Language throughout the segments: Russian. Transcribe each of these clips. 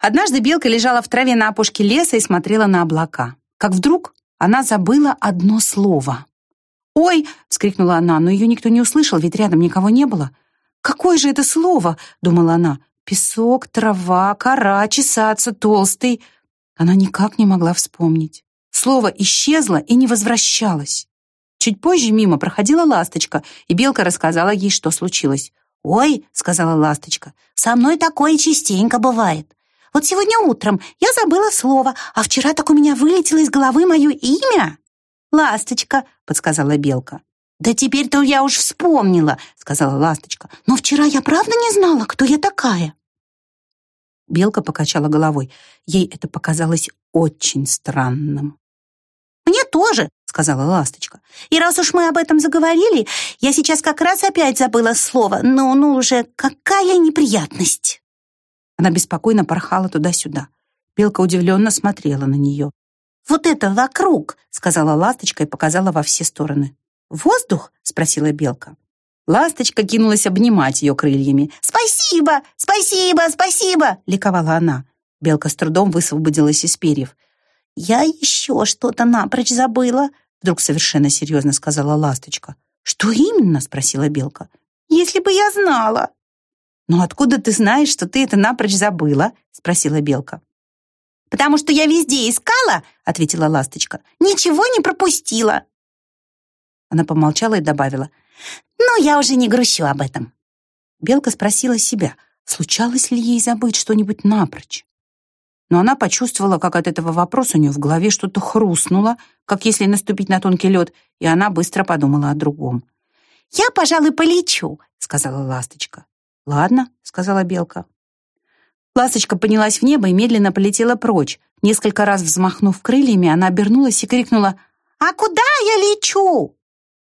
Однажды белка лежала в траве на опушке леса и смотрела на облака. Как вдруг она забыла одно слово. «Ой!» — вскрикнула она, но ее никто не услышал, ведь рядом никого не было. «Какое же это слово?» — думала она. «Песок, трава, кора, чесаться, толстый». Она никак не могла вспомнить. Слово исчезло и не возвращалось. Чуть позже мимо проходила ласточка, и белка рассказала ей, что случилось. «Ой», — сказала ласточка, — «со мной такое частенько бывает. Вот сегодня утром я забыла слово, а вчера так у меня вылетело из головы мое имя». «Ласточка», — подсказала белка. «Да теперь-то я уж вспомнила», — сказала ласточка. «Но вчера я правда не знала, кто я такая». Белка покачала головой. Ей это показалось очень странным. «Мне тоже», — сказала ласточка. «И раз уж мы об этом заговорили, я сейчас как раз опять забыла слово. Ну, ну уже, какая неприятность!» Она беспокойно порхала туда-сюда. Белка удивленно смотрела на нее. «Вот это вокруг», — сказала ласточка и показала во все стороны. «Воздух?» — спросила белка. Ласточка кинулась обнимать ее крыльями. «Спасибо! Спасибо! Спасибо!» — ликовала она. Белка с трудом высвободилась из перьев. «Я еще что-то напрочь забыла», — вдруг совершенно серьезно сказала ласточка. «Что именно?» — спросила белка. «Если бы я знала». «Но откуда ты знаешь, что ты это напрочь забыла?» — спросила белка. «Потому что я везде искала», — ответила ласточка. «Ничего не пропустила». Она помолчала и добавила. «Ну, я уже не грущу об этом». Белка спросила себя, случалось ли ей забыть что-нибудь напрочь. Но она почувствовала, как от этого вопроса у нее в голове что-то хрустнуло, как если наступить на тонкий лед, и она быстро подумала о другом. «Я, пожалуй, полечу», — сказала ласточка. «Ладно», — сказала белка. Ласточка поднялась в небо и медленно полетела прочь. Несколько раз взмахнув крыльями, она обернулась и крикнула «А куда я лечу?»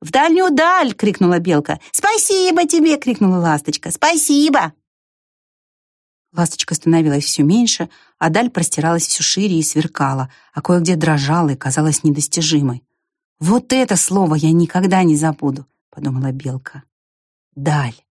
«В дальнюю даль!» — крикнула белка. «Спасибо тебе!» — крикнула ласточка. «Спасибо!» Ласточка становилась все меньше, а даль простиралась все шире и сверкала, а кое-где дрожала и казалась недостижимой. «Вот это слово я никогда не забуду», — подумала белка. «Даль».